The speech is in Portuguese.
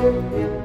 Música